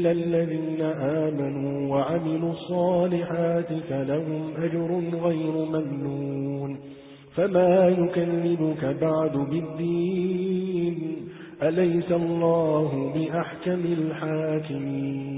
إلا الذين آمنوا وعملوا الصالحات فلهم أجر غير ممنون. فما يكلمك بعد بالدين؟ أليس الله بأحكم الحاكمين؟